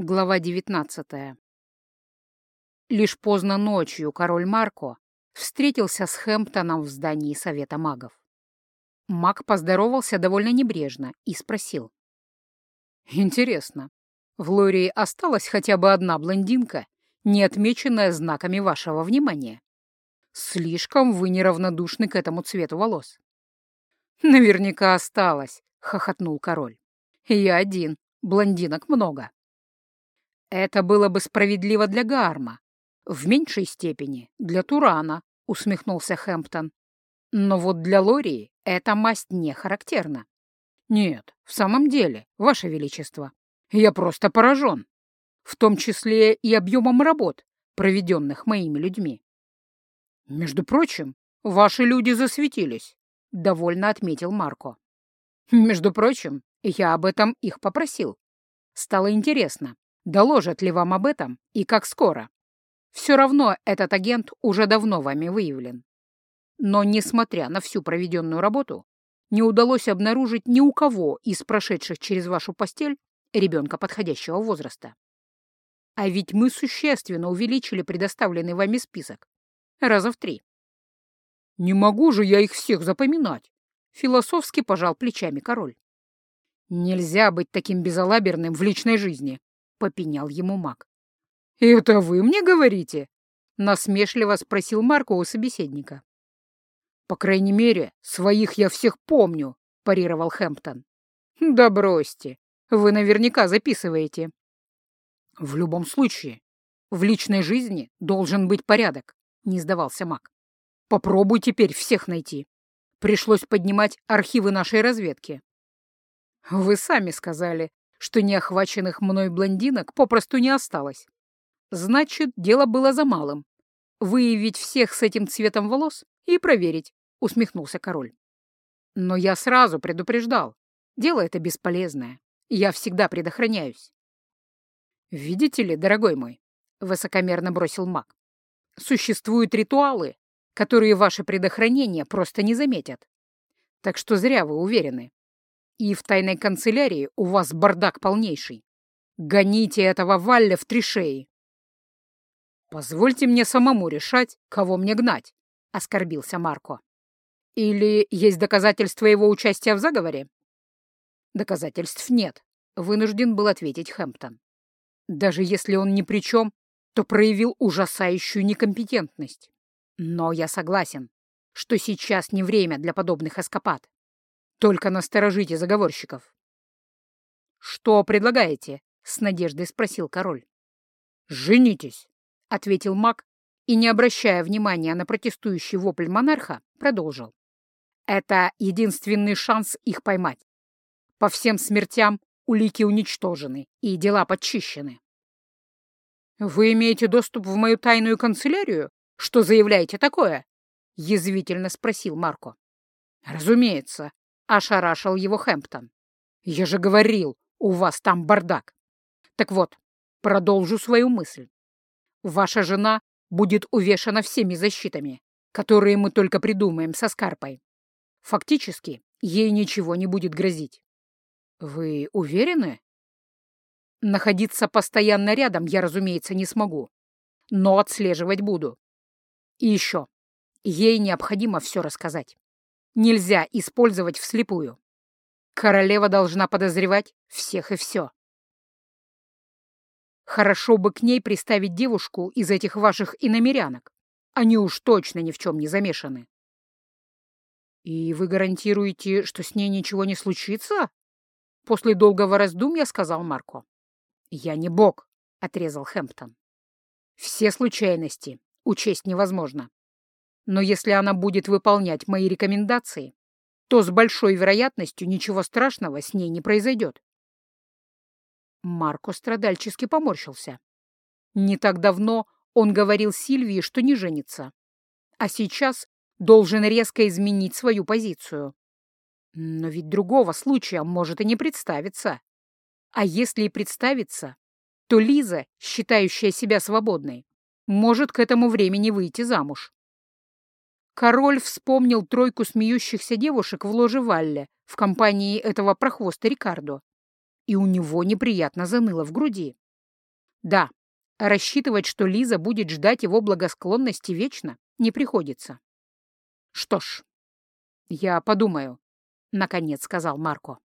Глава 19 Лишь поздно ночью король Марко встретился с Хэмптоном в здании Совета магов. Маг поздоровался довольно небрежно и спросил. «Интересно, в Лории осталась хотя бы одна блондинка, не отмеченная знаками вашего внимания? Слишком вы неравнодушны к этому цвету волос». «Наверняка осталась», — хохотнул король. «Я один, блондинок много». Это было бы справедливо для Гарма, в меньшей степени для Турана, усмехнулся Хэмптон. Но вот для Лории эта масть не характерна. Нет, в самом деле, Ваше Величество, я просто поражен. В том числе и объемом работ, проведенных моими людьми. Между прочим, ваши люди засветились, — довольно отметил Марко. Между прочим, я об этом их попросил. Стало интересно, Доложат ли вам об этом и как скоро? Все равно этот агент уже давно вами выявлен. Но, несмотря на всю проведенную работу, не удалось обнаружить ни у кого из прошедших через вашу постель ребенка подходящего возраста. А ведь мы существенно увеличили предоставленный вами список. Раза в три. «Не могу же я их всех запоминать!» — философски пожал плечами король. «Нельзя быть таким безалаберным в личной жизни», — попенял ему маг. «Это вы мне говорите?» — насмешливо спросил Марко у собеседника. «По крайней мере, своих я всех помню», — парировал Хэмптон. «Да бросьте, вы наверняка записываете». «В любом случае, в личной жизни должен быть порядок», — не сдавался маг. «Попробуй теперь всех найти. Пришлось поднимать архивы нашей разведки». «Вы сами сказали, что неохваченных мной блондинок попросту не осталось. Значит, дело было за малым. Выявить всех с этим цветом волос и проверить, — усмехнулся король. Но я сразу предупреждал. Дело это бесполезное. Я всегда предохраняюсь. «Видите ли, дорогой мой», — высокомерно бросил маг, «существуют ритуалы, которые ваше предохранение просто не заметят. Так что зря вы уверены. И в тайной канцелярии у вас бардак полнейший. Гоните этого Валля в три шеи. Позвольте мне самому решать, кого мне гнать, — оскорбился Марко. Или есть доказательства его участия в заговоре? Доказательств нет, — вынужден был ответить Хэмптон. Даже если он ни при чем, то проявил ужасающую некомпетентность. Но я согласен, что сейчас не время для подобных эскапад. Только насторожите заговорщиков. «Что предлагаете?» — с надеждой спросил король. «Женитесь», — ответил маг и, не обращая внимания на протестующий вопль монарха, продолжил. «Это единственный шанс их поймать. По всем смертям улики уничтожены и дела подчищены». «Вы имеете доступ в мою тайную канцелярию? Что заявляете такое?» — язвительно спросил Марко. «Разумеется», Ошарашил его Хэмптон. «Я же говорил, у вас там бардак. Так вот, продолжу свою мысль. Ваша жена будет увешана всеми защитами, которые мы только придумаем со Скарпой. Фактически, ей ничего не будет грозить. Вы уверены? Находиться постоянно рядом я, разумеется, не смогу, но отслеживать буду. И еще, ей необходимо все рассказать нельзя использовать вслепую. Королева должна подозревать всех и все. Хорошо бы к ней приставить девушку из этих ваших иномерянок. Они уж точно ни в чем не замешаны. И вы гарантируете, что с ней ничего не случится? После долгого раздумья сказал Марко. Я не бог, отрезал Хэмптон. Все случайности учесть невозможно. Но если она будет выполнять мои рекомендации, то с большой вероятностью ничего страшного с ней не произойдет. Марко страдальчески поморщился. Не так давно он говорил Сильвии, что не женится, а сейчас должен резко изменить свою позицию. Но ведь другого случая может и не представиться. А если и представится, то Лиза, считающая себя свободной, может к этому времени выйти замуж. Король вспомнил тройку смеющихся девушек в ложе Валле в компании этого прохвоста Рикардо, и у него неприятно заныло в груди. Да, рассчитывать, что Лиза будет ждать его благосклонности вечно, не приходится. Что ж, я подумаю, — наконец сказал Марко.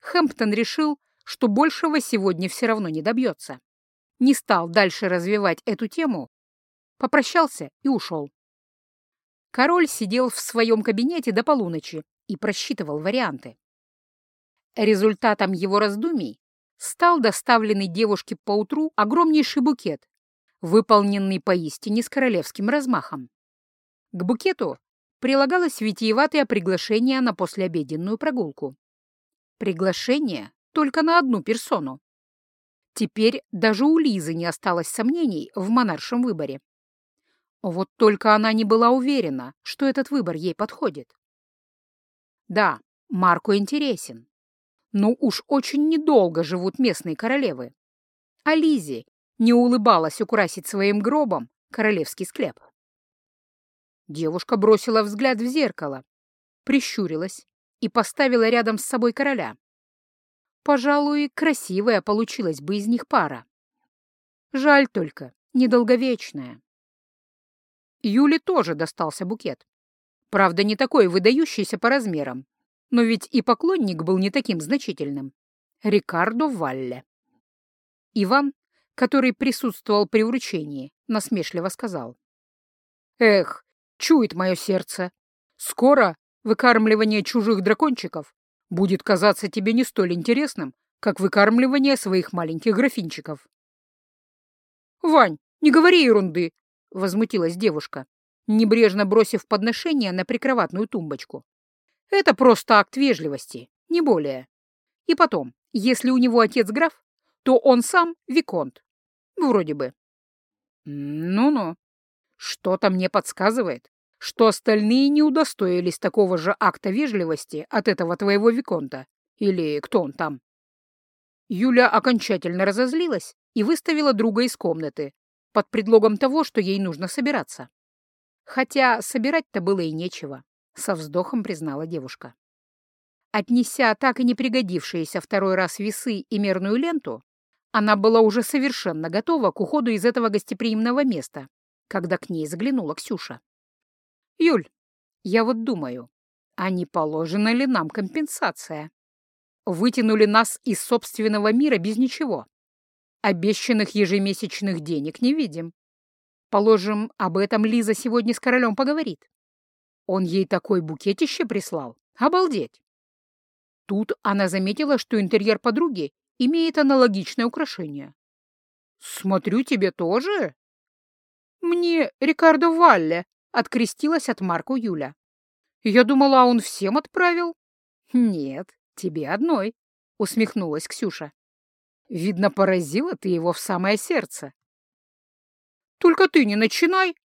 Хэмптон решил, что большего сегодня все равно не добьется. Не стал дальше развивать эту тему, попрощался и ушел. Король сидел в своем кабинете до полуночи и просчитывал варианты. Результатом его раздумий стал доставленный девушке поутру огромнейший букет, выполненный поистине с королевским размахом. К букету прилагалось витиеватое приглашение на послеобеденную прогулку. Приглашение только на одну персону. Теперь даже у Лизы не осталось сомнений в монаршем выборе. Вот только она не была уверена, что этот выбор ей подходит. Да, Марку интересен, но уж очень недолго живут местные королевы. А Лизе не улыбалась украсить своим гробом королевский склеп. Девушка бросила взгляд в зеркало, прищурилась и поставила рядом с собой короля. Пожалуй, красивая получилась бы из них пара. Жаль только, недолговечная. Юле тоже достался букет. Правда, не такой выдающийся по размерам, но ведь и поклонник был не таким значительным. Рикардо Валле. Иван, который присутствовал при вручении, насмешливо сказал. «Эх, чует мое сердце. Скоро выкармливание чужих дракончиков будет казаться тебе не столь интересным, как выкармливание своих маленьких графинчиков. «Вань, не говори ерунды!» — возмутилась девушка, небрежно бросив подношение на прикроватную тумбочку. «Это просто акт вежливости, не более. И потом, если у него отец граф, то он сам виконт. Вроде бы». «Ну-ну», что-то мне подсказывает, что остальные не удостоились такого же акта вежливости от этого твоего Виконта. Или кто он там? Юля окончательно разозлилась и выставила друга из комнаты под предлогом того, что ей нужно собираться. Хотя собирать-то было и нечего, со вздохом признала девушка. Отнеся так и не пригодившиеся второй раз весы и мерную ленту, она была уже совершенно готова к уходу из этого гостеприимного места когда к ней заглянула Ксюша. «Юль, я вот думаю, а не положена ли нам компенсация? Вытянули нас из собственного мира без ничего. Обещанных ежемесячных денег не видим. Положим, об этом Лиза сегодня с королем поговорит. Он ей такой букетище прислал. Обалдеть!» Тут она заметила, что интерьер подруги имеет аналогичное украшение. «Смотрю, тебе тоже?» «Мне Рикардо Валле», — открестилась от Марку Юля. «Я думала, он всем отправил». «Нет, тебе одной», — усмехнулась Ксюша. «Видно, поразила ты его в самое сердце». «Только ты не начинай,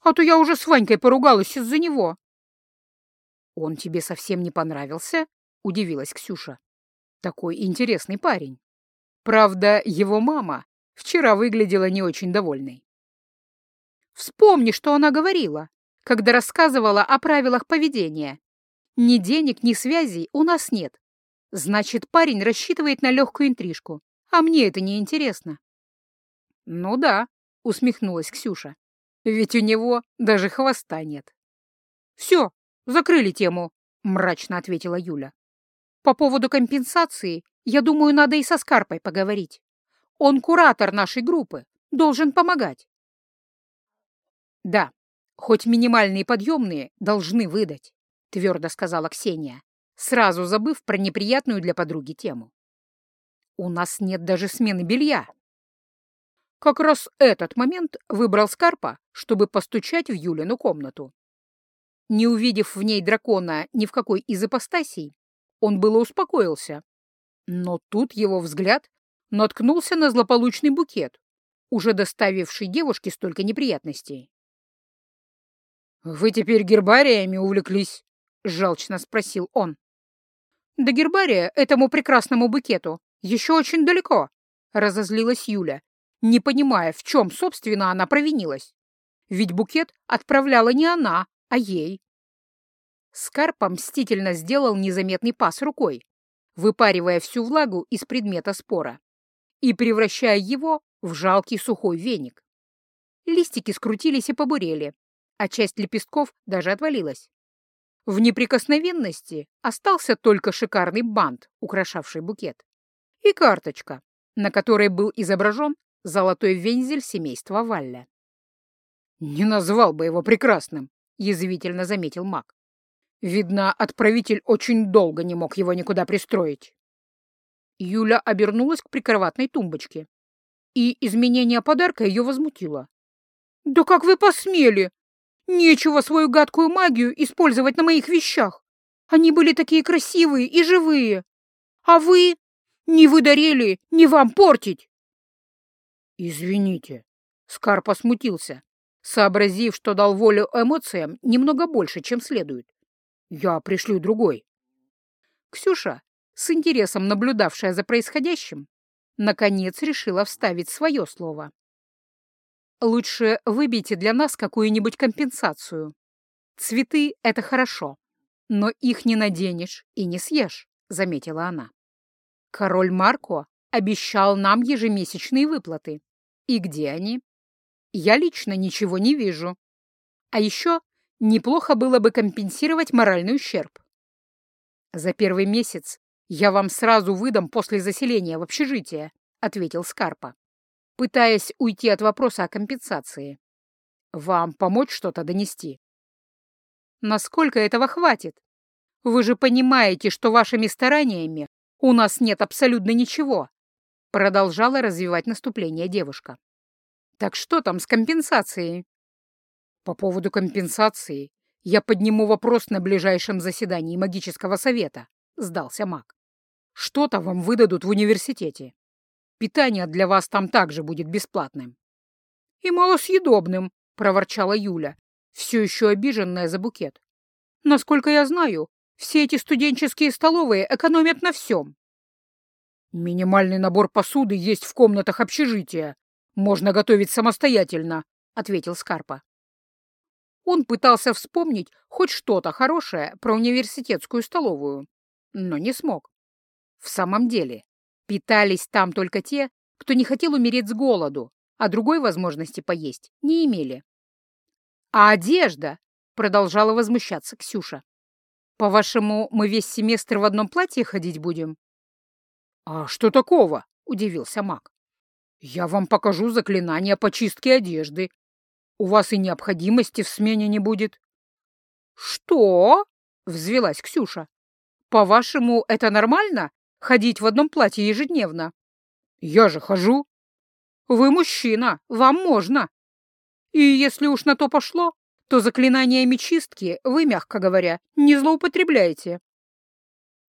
а то я уже с Ванькой поругалась из-за него». «Он тебе совсем не понравился?» — удивилась Ксюша. «Такой интересный парень. Правда, его мама вчера выглядела не очень довольной. Вспомни, что она говорила, когда рассказывала о правилах поведения. Ни денег, ни связей у нас нет. Значит, парень рассчитывает на легкую интрижку, а мне это не интересно. Ну да, усмехнулась Ксюша. Ведь у него даже хвоста нет. Все, закрыли тему, мрачно ответила Юля. По поводу компенсации, я думаю, надо и со Скарпой поговорить. Он куратор нашей группы, должен помогать. «Да, хоть минимальные подъемные должны выдать», — твердо сказала Ксения, сразу забыв про неприятную для подруги тему. «У нас нет даже смены белья». Как раз этот момент выбрал Скарпа, чтобы постучать в Юлину комнату. Не увидев в ней дракона ни в какой из ипостасей, он было успокоился. Но тут его взгляд наткнулся на злополучный букет, уже доставивший девушке столько неприятностей. «Вы теперь гербариями увлеклись?» — жалчно спросил он. «До гербария, этому прекрасному букету, еще очень далеко», — разозлилась Юля, не понимая, в чем, собственно, она провинилась. Ведь букет отправляла не она, а ей. Скарпа мстительно сделал незаметный пас рукой, выпаривая всю влагу из предмета спора. и превращая его в жалкий сухой веник. Листики скрутились и побурели, а часть лепестков даже отвалилась. В неприкосновенности остался только шикарный бант, украшавший букет, и карточка, на которой был изображен золотой вензель семейства Валля. «Не назвал бы его прекрасным», — язвительно заметил маг. «Видно, отправитель очень долго не мог его никуда пристроить». Юля обернулась к прикроватной тумбочке, и изменение подарка ее возмутило. «Да как вы посмели! Нечего свою гадкую магию использовать на моих вещах! Они были такие красивые и живые! А вы... Не вы дарили, не вам портить!» «Извините», — Скарпа смутился, сообразив, что дал волю эмоциям немного больше, чем следует. «Я пришлю другой». Ксюша, с интересом наблюдавшая за происходящим, наконец решила вставить свое слово. «Лучше выбейте для нас какую-нибудь компенсацию. Цветы — это хорошо, но их не наденешь и не съешь», — заметила она. «Король Марко обещал нам ежемесячные выплаты. И где они? Я лично ничего не вижу. А еще неплохо было бы компенсировать моральный ущерб. За первый месяц я вам сразу выдам после заселения в общежитие, ответил Скарпа, пытаясь уйти от вопроса о компенсации. Вам помочь что-то донести? Насколько этого хватит? Вы же понимаете, что вашими стараниями у нас нет абсолютно ничего, Продолжала развивать наступление девушка. Так что там с компенсацией? По поводу компенсации я подниму вопрос на ближайшем заседании магического совета, сдался маг. Что-то вам выдадут в университете. Питание для вас там также будет бесплатным. И малосъедобным, проворчала Юля, все еще обиженная за букет. Насколько я знаю, все эти студенческие столовые экономят на всем. «Минимальный набор посуды есть в комнатах общежития. Можно готовить самостоятельно», — ответил Скарпа. Он пытался вспомнить хоть что-то хорошее про университетскую столовую, но не смог. В самом деле, питались там только те, кто не хотел умереть с голоду, а другой возможности поесть не имели. «А одежда?» — продолжала возмущаться Ксюша. «По-вашему, мы весь семестр в одном платье ходить будем?» «А что такого?» — удивился маг. «Я вам покажу заклинание по чистке одежды. У вас и необходимости в смене не будет». «Что?» — взвелась Ксюша. «По-вашему, это нормально — ходить в одном платье ежедневно?» «Я же хожу». «Вы мужчина, вам можно. И если уж на то пошло, то заклинаниями чистки вы, мягко говоря, не злоупотребляете».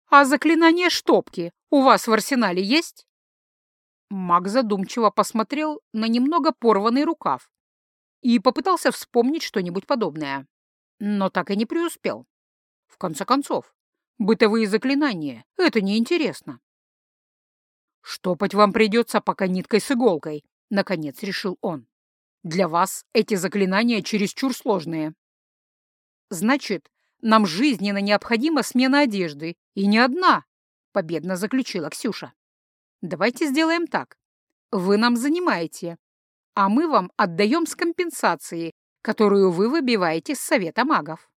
«А заклинание штопки у вас в арсенале есть?» Маг задумчиво посмотрел на немного порванный рукав и попытался вспомнить что-нибудь подобное, но так и не преуспел. В конце концов, бытовые заклинания — это неинтересно. «Штопать вам придется пока ниткой с иголкой», — наконец решил он. «Для вас эти заклинания чересчур сложные». «Значит, нам жизненно необходима смена одежды, и не одна, — победно заключила Ксюша. Давайте сделаем так. Вы нам занимаете, а мы вам отдаем с компенсацией, которую вы выбиваете с совета магов.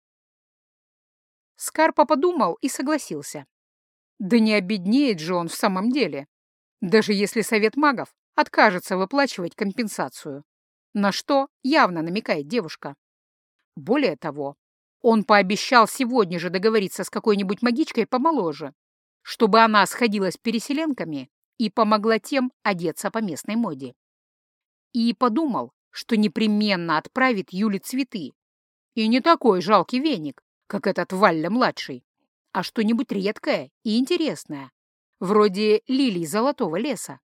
Скарпа подумал и согласился. Да не обеднеет же он в самом деле, даже если совет магов откажется выплачивать компенсацию, на что явно намекает девушка. Более того, он пообещал сегодня же договориться с какой-нибудь магичкой помоложе, чтобы она сходила с переселенками и помогла тем одеться по местной моде. И подумал, что непременно отправит Юле цветы. И не такой жалкий веник, как этот Валля-младший, а что-нибудь редкое и интересное, вроде лилий золотого леса.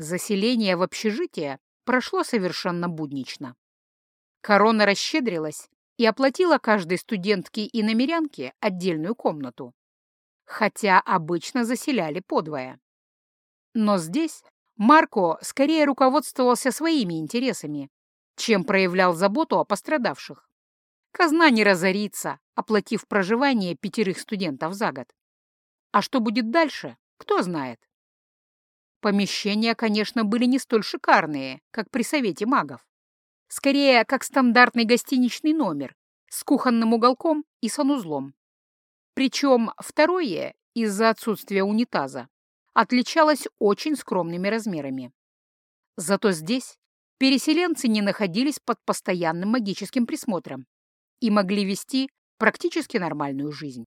Заселение в общежитие прошло совершенно буднично. Корона расщедрилась и оплатила каждой студентке и намерянке отдельную комнату, хотя обычно заселяли подвое. Но здесь Марко скорее руководствовался своими интересами, чем проявлял заботу о пострадавших. Казна не разорится, оплатив проживание пятерых студентов за год. А что будет дальше, кто знает. Помещения, конечно, были не столь шикарные, как при Совете магов. Скорее, как стандартный гостиничный номер с кухонным уголком и санузлом. Причем второе, из-за отсутствия унитаза, отличалось очень скромными размерами. Зато здесь переселенцы не находились под постоянным магическим присмотром и могли вести практически нормальную жизнь.